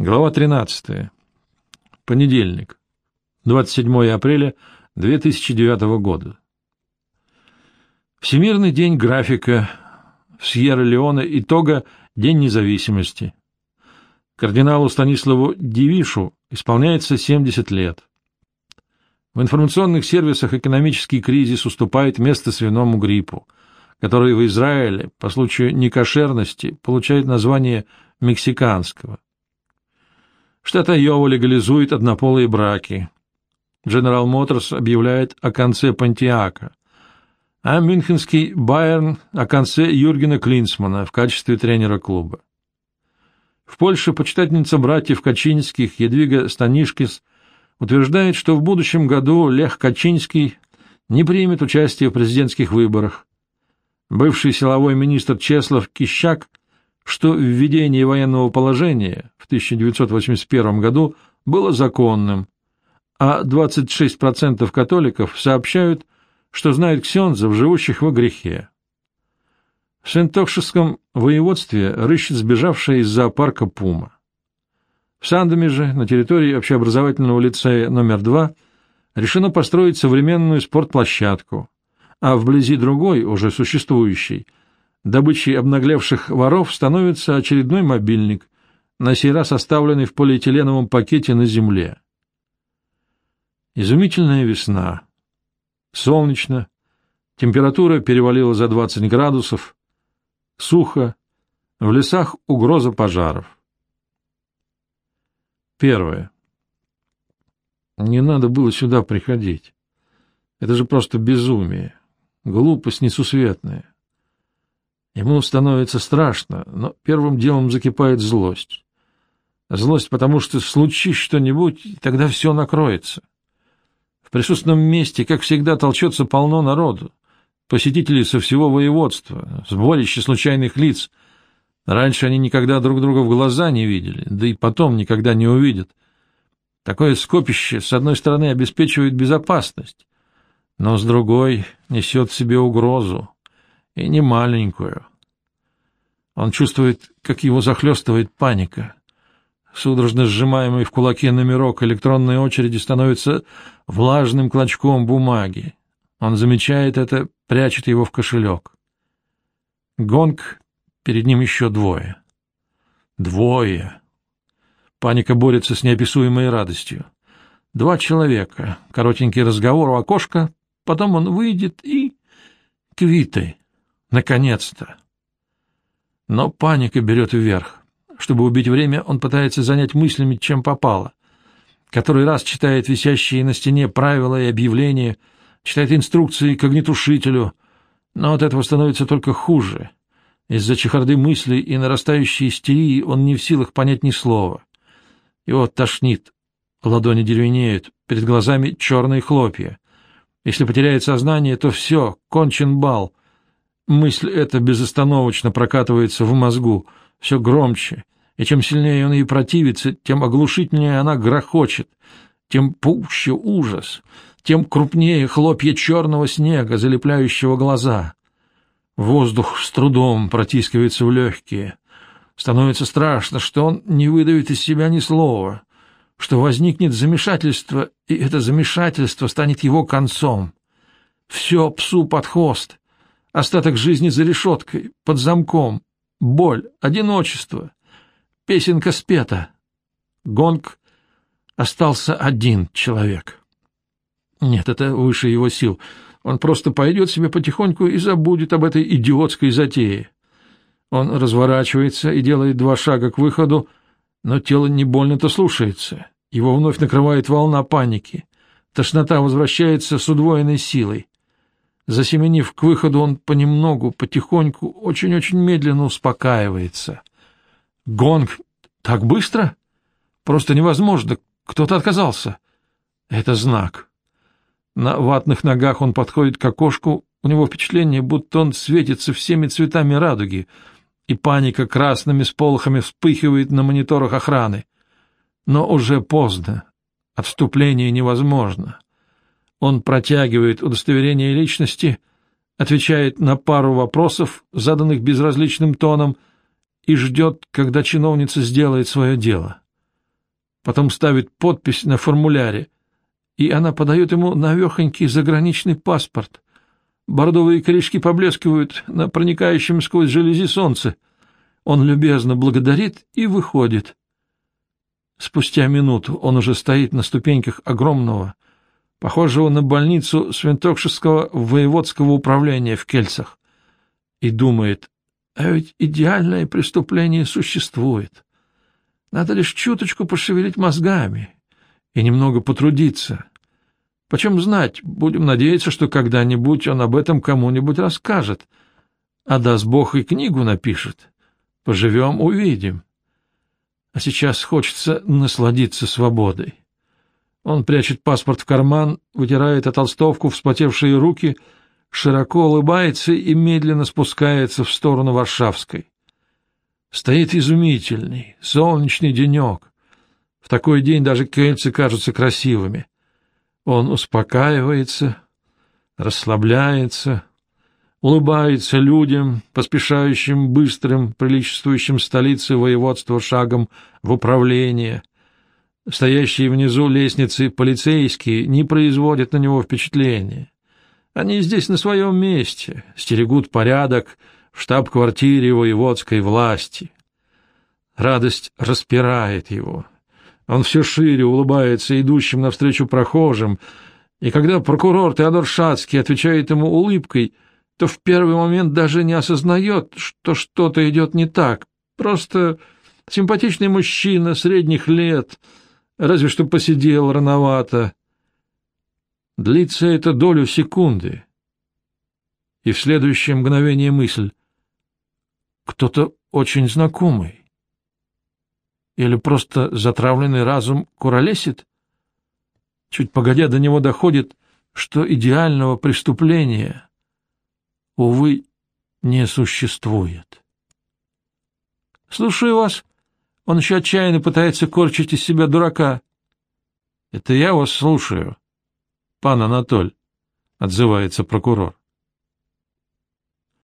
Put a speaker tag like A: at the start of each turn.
A: Глава 13. Понедельник. 27 апреля 2009 года. Всемирный день графика. В Сьерра-Леоне итога День независимости. Кардиналу Станиславу Дивишу исполняется 70 лет. В информационных сервисах экономический кризис уступает место свиному гриппу, который в Израиле по случаю некошерности получает название мексиканского. Штат Айова легализует однополые браки. General Motors объявляет о конце Пантиака, а мюнхенский Байерн о конце Юргена Клинсмана в качестве тренера клуба. В Польше почитательница братьев Качинских Едвига Станишкис утверждает, что в будущем году Лех Качинский не примет участие в президентских выборах. Бывший силовой министр Чеслав Кищак что введение военного положения в 1981 году было законным, а 26% католиков сообщают, что знают ксензов, живущих во грехе. В Сентокшеском воеводстве рыщет сбежавшая из зоопарка пума. В Сандоме же, на территории общеобразовательного лицея номер 2, решено построить современную спортплощадку, а вблизи другой, уже существующей, Добычей обнаглевших воров становится очередной мобильник, на сей раз оставленный в полиэтиленовом пакете на земле. Изумительная весна. Солнечно, температура перевалила за 20 градусов, сухо, в лесах угроза пожаров. Первое. Не надо было сюда приходить. Это же просто безумие, глупость несусветная. Ему становится страшно, но первым делом закипает злость. Злость, потому что случись что-нибудь, тогда все накроется. В присутственном месте, как всегда, толчется полно народу. Посетители со всего воеводства, сборище случайных лиц. Раньше они никогда друг друга в глаза не видели, да и потом никогда не увидят. Такое скопище, с одной стороны, обеспечивает безопасность, но с другой несет в себе угрозу, и не маленькую. Он чувствует, как его захлестывает паника. Судорожно сжимаемый в кулаке номерок электронной очереди становится влажным клочком бумаги. Он замечает это, прячет его в кошелек. Гонг, перед ним еще двое. Двое. Паника борется с неописуемой радостью. Два человека, коротенький разговор у окошка, потом он выйдет и... Квиты. Наконец-то. Но паника берет вверх. Чтобы убить время, он пытается занять мыслями, чем попало. Который раз читает висящие на стене правила и объявления, читает инструкции к огнетушителю, но от этого становится только хуже. Из-за чехарды мыслей и нарастающей истерии он не в силах понять ни слова. Его тошнит, ладони деревенеют, перед глазами черные хлопья. Если потеряет сознание, то все, кончен бал, Мысль эта безостановочно прокатывается в мозгу, все громче, и чем сильнее он ей противится, тем оглушительнее она грохочет, тем пуще ужас, тем крупнее хлопья черного снега, залепляющего глаза. Воздух с трудом протискивается в легкие. Становится страшно, что он не выдавит из себя ни слова, что возникнет замешательство, и это замешательство станет его концом. Все псу под хвост, Остаток жизни за решеткой, под замком, боль, одиночество. Песенка спета. Гонг остался один человек. Нет, это выше его сил. Он просто пойдет себе потихоньку и забудет об этой идиотской затее. Он разворачивается и делает два шага к выходу, но тело не больно-то слушается. Его вновь накрывает волна паники. Тошнота возвращается с удвоенной силой. Засеменив к выходу, он понемногу, потихоньку, очень-очень медленно успокаивается. Гонг так быстро? Просто невозможно. Кто-то отказался. Это знак. На ватных ногах он подходит к окошку. У него впечатление, будто он светится всеми цветами радуги, и паника красными сполохами вспыхивает на мониторах охраны. Но уже поздно. Отступление невозможно. Он протягивает удостоверение личности, отвечает на пару вопросов, заданных безразличным тоном, и ждет, когда чиновница сделает свое дело. потом ставит подпись на формуляре, и она подает ему навехонький заграничный паспорт. Бордовые корешки поблескивают на проникающем сквозь желези солнце. Он любезно благодарит и выходит. Спустя минуту он уже стоит на ступеньках огромного, похожего на больницу Свинтокшеского воеводского управления в Кельцах, и думает, а ведь идеальное преступление существует. Надо лишь чуточку пошевелить мозгами и немного потрудиться. Почем знать, будем надеяться, что когда-нибудь он об этом кому-нибудь расскажет, а даст Бог и книгу напишет. Поживем — увидим. А сейчас хочется насладиться свободой. Он прячет паспорт в карман, вытирает от толстовку вспотевшие руки, широко улыбается и медленно спускается в сторону Варшавской. Стоит изумительный, солнечный денек. В такой день даже кельцы кажутся красивыми. Он успокаивается, расслабляется, улыбается людям, поспешающим быстрым, приличествующим столице воеводства шагом в управление. Стоящие внизу лестницы полицейские не производят на него впечатления. Они здесь на своем месте, стерегут порядок в штаб-квартире воеводской власти. Радость распирает его. Он все шире улыбается идущим навстречу прохожим, и когда прокурор Теодор Шацкий отвечает ему улыбкой — то в первый момент даже не осознает, что что-то идет не так. Просто симпатичный мужчина средних лет, разве что посидел рановато. Длится это долю секунды. И в следующее мгновение мысль. Кто-то очень знакомый. Или просто затравленный разум куролесит? Чуть погодя до него доходит, что идеального преступления — увы, не существует. — Слушаю вас. Он еще отчаянно пытается корчить из себя дурака. — Это я вас слушаю, пан Анатоль, — отзывается прокурор.